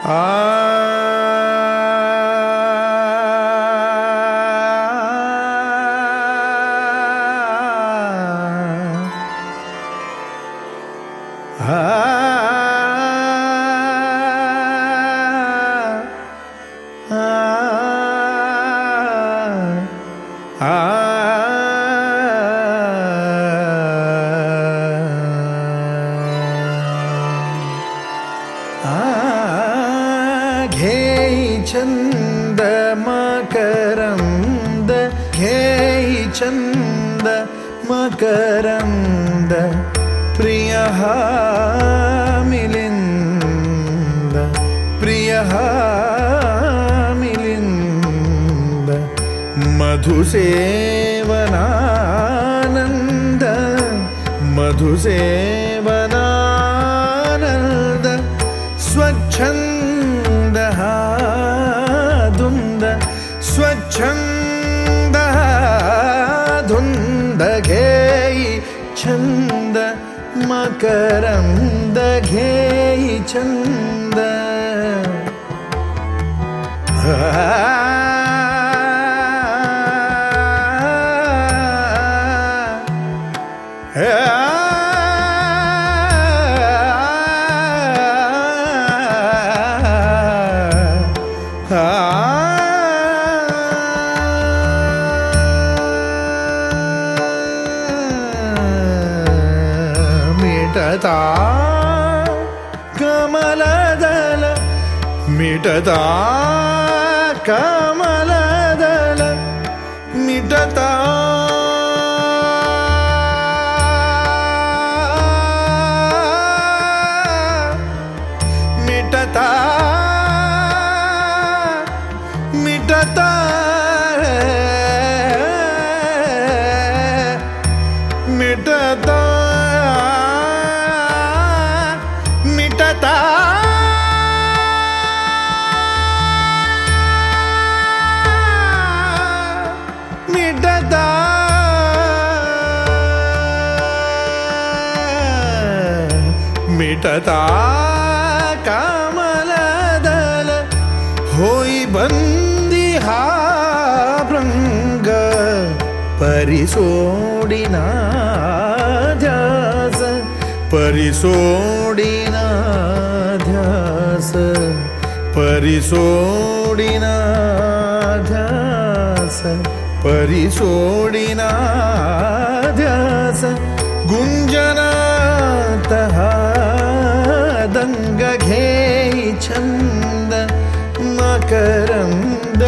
Ah. ah. ah. ah. चन्द मकरन्द घेयि चन्द मकरन्द प्रियः मिलिन्द प्रियः मिलिन्द मधुसेवनानन्द मधुसेवनानन्द स्वच्छन्दः स्वच्छन्दः धुन्दघेयि छन्द मकरन्दघेयि छन्द कमलदल मिटता मिटता मिटता मिटता मिटता बंदी हा परिसोडिना ध्यास परिसोडिना ध्यास परिसोडिना ध्यास परिसोडिना ध्यास गुञ्जनातः दङ्गघेयि छन्द मकरन्द